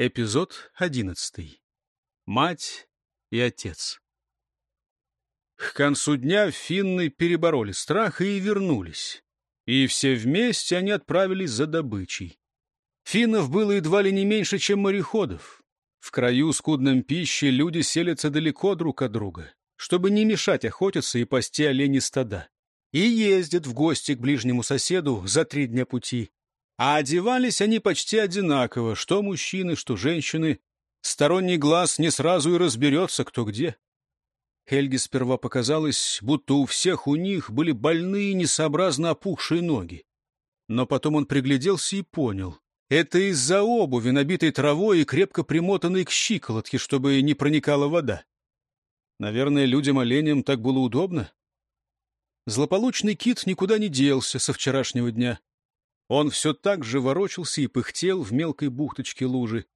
Эпизод одиннадцатый. Мать и отец. К концу дня финны перебороли страх и вернулись. И все вместе они отправились за добычей. Финнов было едва ли не меньше, чем мореходов. В краю скудном пищи люди селятся далеко друг от друга, чтобы не мешать охотиться и пасти оленей стада. И ездят в гости к ближнему соседу за три дня пути. А одевались они почти одинаково, что мужчины, что женщины. Сторонний глаз не сразу и разберется, кто где. Хельге сперва показалось, будто у всех у них были больные, несообразно опухшие ноги. Но потом он пригляделся и понял. Это из-за обуви, набитой травой и крепко примотанной к щиколотке, чтобы не проникала вода. Наверное, людям-оленям так было удобно. Злополучный кит никуда не делся со вчерашнего дня. Он все так же ворочался и пыхтел в мелкой бухточке лужи.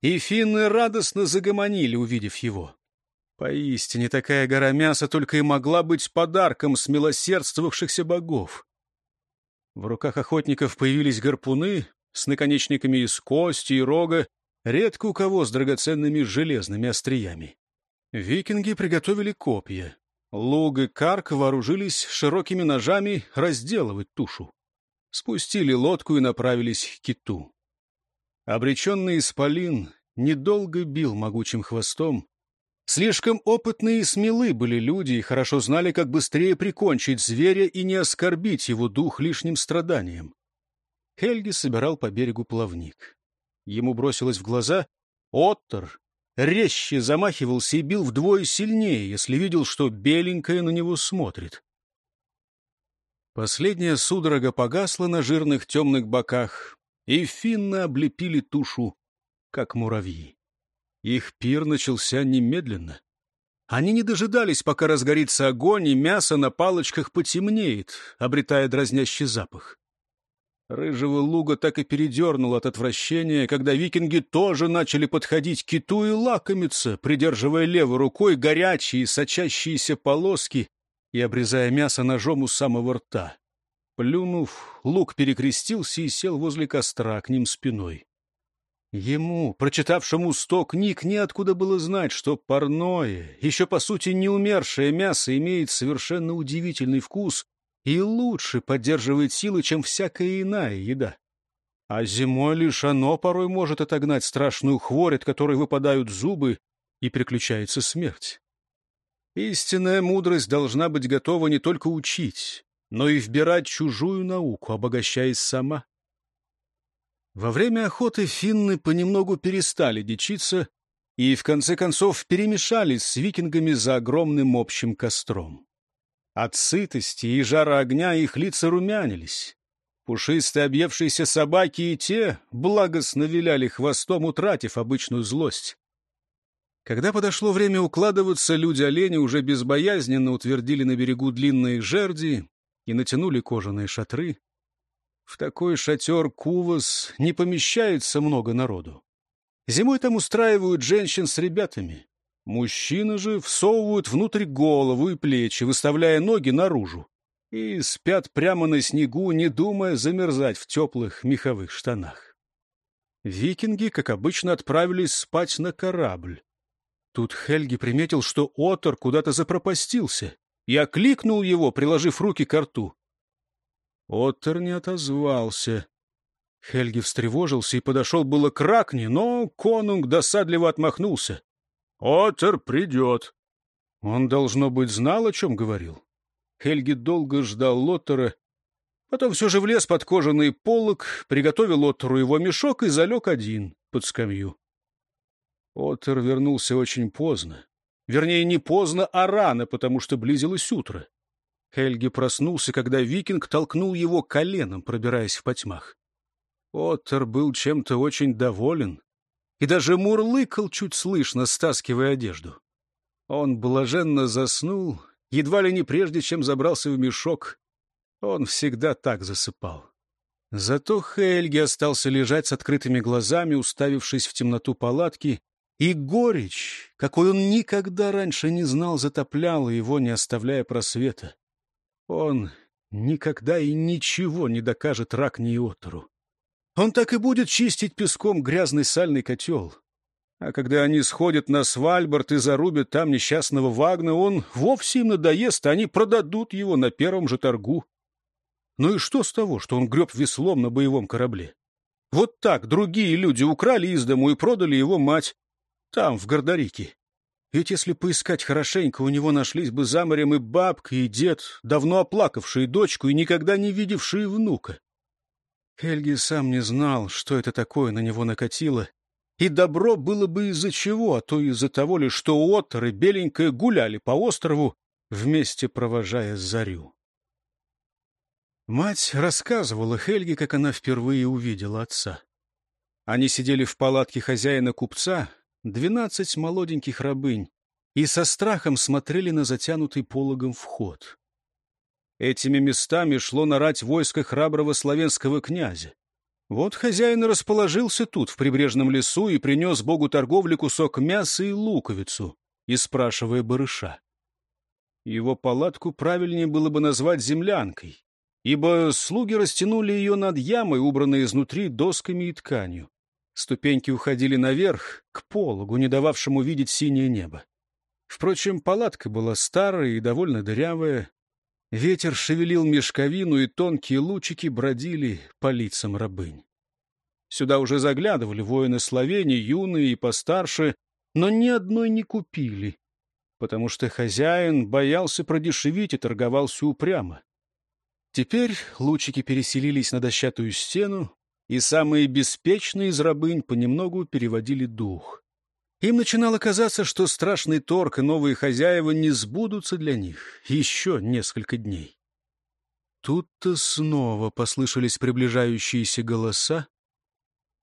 И финны радостно загомонили, увидев его. Поистине, такая гора мяса только и могла быть подарком с милосердствовавшихся богов. В руках охотников появились гарпуны с наконечниками из кости и рога, редко у кого с драгоценными железными остриями. Викинги приготовили копья. Луг и Карк вооружились широкими ножами разделывать тушу. Спустили лодку и направились к киту. Обреченный исполин недолго бил могучим хвостом, Слишком опытные и смелы были люди и хорошо знали, как быстрее прикончить зверя и не оскорбить его дух лишним страданием. Хельги собирал по берегу плавник. Ему бросилось в глаза Оттер резче замахивался и бил вдвое сильнее, если видел, что беленькая на него смотрит. Последняя судорога погасла на жирных темных боках, и финны облепили тушу, как муравьи. Их пир начался немедленно. Они не дожидались, пока разгорится огонь, и мясо на палочках потемнеет, обретая дразнящий запах. Рыжего луга так и передернул от отвращения, когда викинги тоже начали подходить к киту и лакомиться, придерживая левой рукой горячие, сочащиеся полоски и обрезая мясо ножом у самого рта. Плюнув, лук перекрестился и сел возле костра к ним спиной. Ему, прочитавшему сто книг, неоткуда было знать, что парное, еще по сути не умершее мясо имеет совершенно удивительный вкус и лучше поддерживает силы, чем всякая иная еда. А зимой лишь оно порой может отогнать страшную хворь, от которой выпадают зубы, и приключается смерть. Истинная мудрость должна быть готова не только учить, но и вбирать чужую науку, обогащаясь сама. Во время охоты финны понемногу перестали дичиться и, в конце концов, перемешались с викингами за огромным общим костром. От сытости и жара огня их лица румянились. Пушистые объевшиеся собаки и те благостно виляли хвостом, утратив обычную злость. Когда подошло время укладываться, люди-олени уже безбоязненно утвердили на берегу длинные жерди и натянули кожаные шатры. В такой шатер Кувас не помещается много народу. Зимой там устраивают женщин с ребятами. Мужчины же всовывают внутрь голову и плечи, выставляя ноги наружу, и спят прямо на снегу, не думая замерзать в теплых меховых штанах. Викинги, как обычно, отправились спать на корабль. Тут Хельги приметил, что Отор куда-то запропастился, и окликнул его, приложив руки к рту. Оттер не отозвался. Хельги встревожился и подошел было к Ракне, но конунг досадливо отмахнулся. «Оттер придет». Он, должно быть, знал, о чем говорил. Хельги долго ждал Лоттера, потом все же влез под кожаный полог, приготовил Оттеру его мешок и залег один под скамью. Оттер вернулся очень поздно. Вернее, не поздно, а рано, потому что близилось утро. Хельги проснулся, когда викинг толкнул его коленом, пробираясь в потьмах. Оттер был чем-то очень доволен и даже мурлыкал чуть слышно, стаскивая одежду. Он блаженно заснул, едва ли не прежде, чем забрался в мешок. Он всегда так засыпал. Зато Хельги остался лежать с открытыми глазами, уставившись в темноту палатки, и горечь, какой он никогда раньше не знал, затопляла его, не оставляя просвета. Он никогда и ничего не докажет Ракни и. Он так и будет чистить песком грязный сальный котел. А когда они сходят на Свальбард и зарубят там несчастного Вагна, он вовсе им надоест, а они продадут его на первом же торгу. Ну и что с того, что он греб веслом на боевом корабле? Вот так другие люди украли из дому и продали его мать. Там, в Гордарике. Ведь если поискать хорошенько, у него нашлись бы за морем и бабка, и дед, давно оплакавшие дочку и никогда не видевшие внука. Хельги сам не знал, что это такое на него накатило, и добро было бы из-за чего, а то из-за того лишь, что Оттер и Беленькая гуляли по острову, вместе провожая зарю. Мать рассказывала Хельге, как она впервые увидела отца. Они сидели в палатке хозяина-купца, двенадцать молоденьких рабынь, и со страхом смотрели на затянутый пологом вход. Этими местами шло нарать войско храброго славянского князя. Вот хозяин расположился тут, в прибрежном лесу, и принес богу торговли кусок мяса и луковицу, и спрашивая барыша. Его палатку правильнее было бы назвать землянкой, ибо слуги растянули ее над ямой, убранной изнутри досками и тканью. Ступеньки уходили наверх, к пологу, не дававшему видеть синее небо. Впрочем, палатка была старая и довольно дырявая. Ветер шевелил мешковину, и тонкие лучики бродили по лицам рабынь. Сюда уже заглядывали воины Словении, юные и постарше, но ни одной не купили, потому что хозяин боялся продешевить и торговался упрямо. Теперь лучики переселились на дощатую стену, и самые беспечные из рабынь понемногу переводили дух. Им начинало казаться, что страшный торг и новые хозяева не сбудутся для них еще несколько дней. Тут-то снова послышались приближающиеся голоса.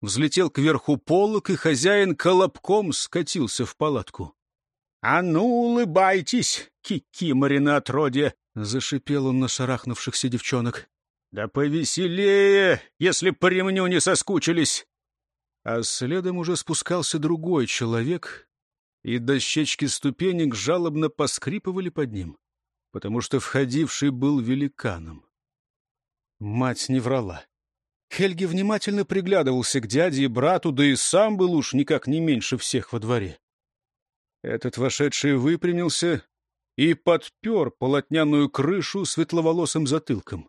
Взлетел кверху полок, и хозяин колобком скатился в палатку. — А ну, улыбайтесь, кикиморина отродье! — зашипел он на шарахнувшихся девчонок. «Да повеселее, если по ремню не соскучились!» А следом уже спускался другой человек, и дощечки ступенек жалобно поскрипывали под ним, потому что входивший был великаном. Мать не врала. Хельги внимательно приглядывался к дяде и брату, да и сам был уж никак не меньше всех во дворе. Этот вошедший выпрямился и подпер полотняную крышу светловолосым затылком.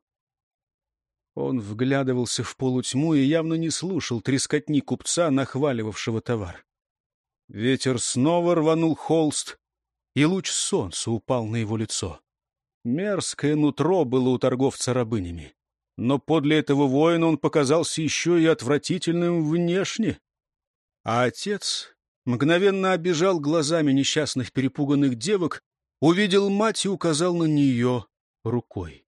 Он вглядывался в полутьму и явно не слушал трескотни купца, нахваливавшего товар. Ветер снова рванул холст, и луч солнца упал на его лицо. Мерзкое нутро было у торговца рабынями. Но подле этого воина он показался еще и отвратительным внешне. А отец мгновенно обижал глазами несчастных перепуганных девок, увидел мать и указал на нее рукой.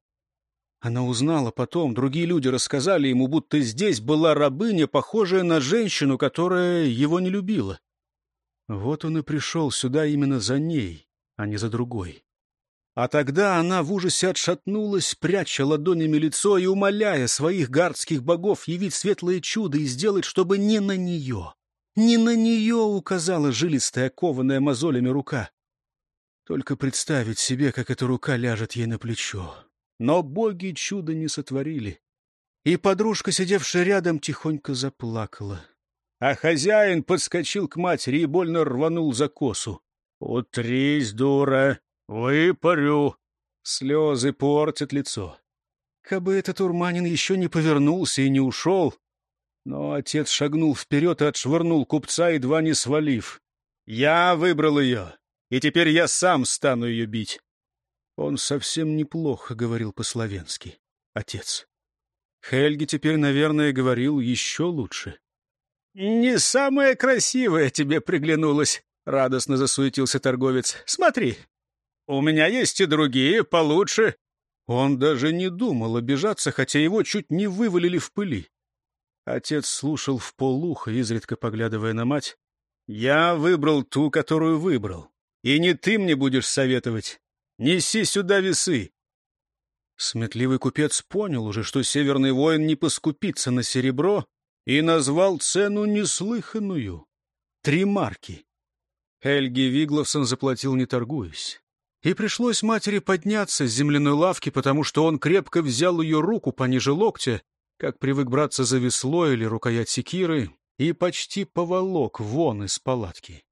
Она узнала потом, другие люди рассказали ему, будто здесь была рабыня, похожая на женщину, которая его не любила. Вот он и пришел сюда именно за ней, а не за другой. А тогда она в ужасе отшатнулась, пряча ладонями лицо и умоляя своих гардских богов явить светлое чудо и сделать, чтобы не на нее, не на нее указала жилистая, кованая мозолями рука. Только представить себе, как эта рука ляжет ей на плечо. Но боги чуда не сотворили. И подружка, сидевшая рядом, тихонько заплакала. А хозяин подскочил к матери и больно рванул за косу. «Утрись, дура! Выпарю!» Слезы портят лицо. Кабы этот урманин еще не повернулся и не ушел. Но отец шагнул вперед и отшвырнул купца, едва не свалив. «Я выбрал ее, и теперь я сам стану ее бить. Он совсем неплохо говорил по-словенски, отец. Хельги теперь, наверное, говорил еще лучше. «Не самая красивая тебе приглянулась», — радостно засуетился торговец. «Смотри, у меня есть и другие, получше». Он даже не думал обижаться, хотя его чуть не вывалили в пыли. Отец слушал в полухо, изредка поглядывая на мать. «Я выбрал ту, которую выбрал. И не ты мне будешь советовать. Неси сюда весы!» Сметливый купец понял уже, что северный воин не поскупится на серебро, и назвал цену неслыханную — три марки. Хельги Вигловсон заплатил, не торгуясь. И пришлось матери подняться с земляной лавки, потому что он крепко взял ее руку пониже локтя как привык браться за весло или рукоять секиры, и почти поволок вон из палатки.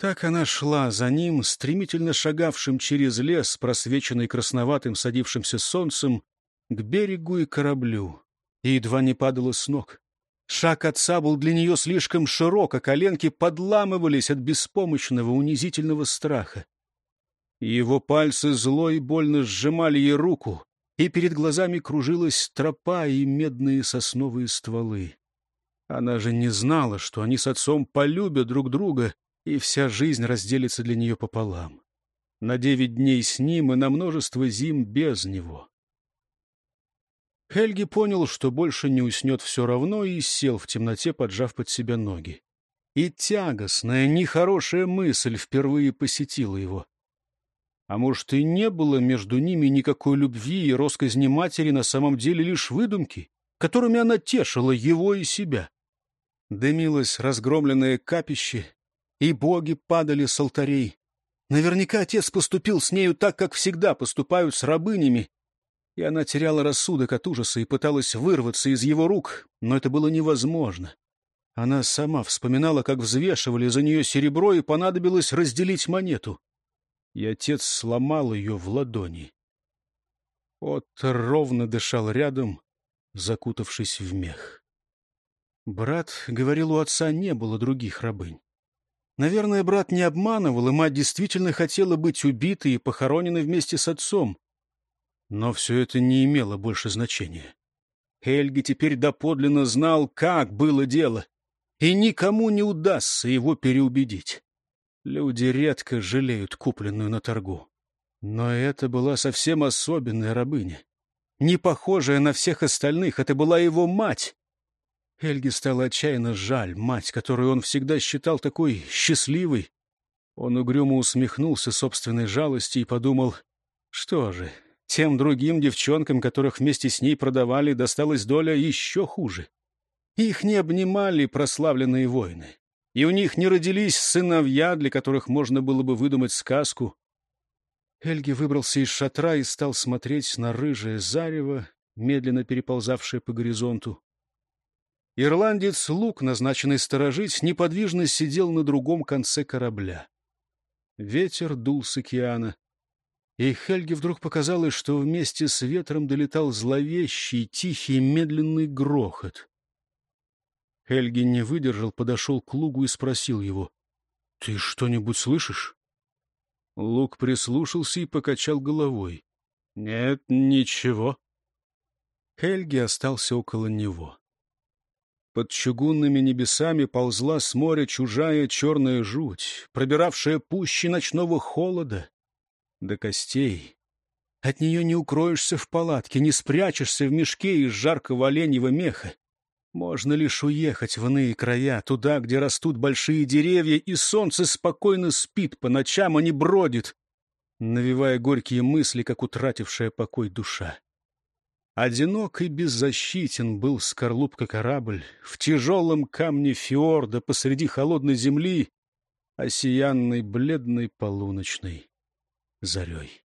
Так она шла за ним, стремительно шагавшим через лес, просвеченный красноватым садившимся солнцем, к берегу и кораблю, и едва не падала с ног. Шаг отца был для нее слишком широк, а коленки подламывались от беспомощного, унизительного страха. Его пальцы зло и больно сжимали ей руку, и перед глазами кружилась тропа и медные сосновые стволы. Она же не знала, что они с отцом полюбят друг друга, и вся жизнь разделится для нее пополам. На девять дней с ним и на множество зим без него. Хельги понял, что больше не уснет все равно, и сел в темноте, поджав под себя ноги. И тягостная, нехорошая мысль впервые посетила его. А может, и не было между ними никакой любви, и росказни матери на самом деле лишь выдумки, которыми она тешила его и себя. Дымилось разгромленное капище, и боги падали с алтарей. Наверняка отец поступил с нею так, как всегда поступают с рабынями, и она теряла рассудок от ужаса и пыталась вырваться из его рук, но это было невозможно. Она сама вспоминала, как взвешивали за нее серебро, и понадобилось разделить монету. И отец сломал ее в ладони. Отто ровно дышал рядом, закутавшись в мех. Брат говорил, у отца не было других рабынь. Наверное, брат не обманывал, и мать действительно хотела быть убитой и похороненной вместе с отцом. Но все это не имело больше значения. Хельги теперь доподлинно знал, как было дело, и никому не удастся его переубедить. Люди редко жалеют купленную на торгу. Но это была совсем особенная рабыня. Не похожая на всех остальных, это была его мать. Эльге стало отчаянно жаль мать, которую он всегда считал такой счастливой. Он угрюмо усмехнулся собственной жалости и подумал, что же, тем другим девчонкам, которых вместе с ней продавали, досталась доля еще хуже. Их не обнимали прославленные воины, и у них не родились сыновья, для которых можно было бы выдумать сказку. Эльги выбрался из шатра и стал смотреть на рыжее зарево, медленно переползавшее по горизонту. Ирландец Лук, назначенный сторожить, неподвижно сидел на другом конце корабля. Ветер дул с океана. И Хельге вдруг показалось, что вместе с ветром долетал зловещий, тихий, медленный грохот. Хельги не выдержал, подошел к Лугу и спросил его. — Ты что-нибудь слышишь? Лук прислушался и покачал головой. — Нет, ничего. Хельги остался около него. Под чугунными небесами ползла с моря чужая черная жуть, пробиравшая пуще ночного холода до костей. От нее не укроешься в палатке, не спрячешься в мешке из жаркого оленьего меха. Можно лишь уехать в иные края, туда, где растут большие деревья, и солнце спокойно спит по ночам, а не бродит, навевая горькие мысли, как утратившая покой душа. Одинок и беззащитен был скорлупка корабль в тяжелом камне фьорда посреди холодной земли, осиянной бледной полуночной зарей.